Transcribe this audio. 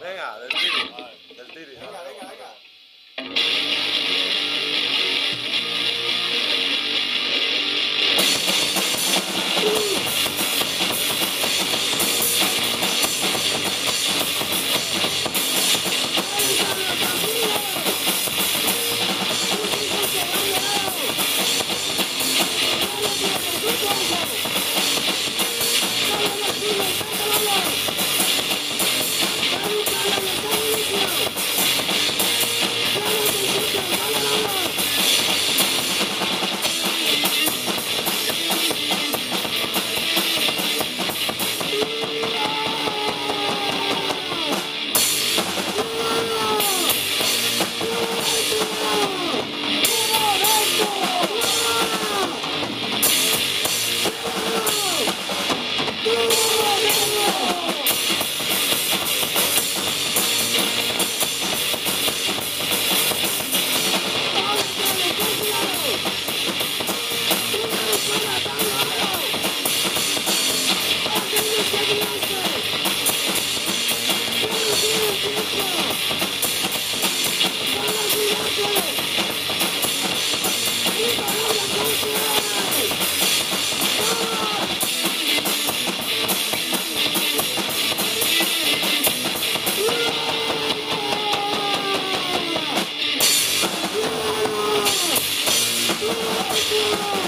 Venga, del tiri. Yeah.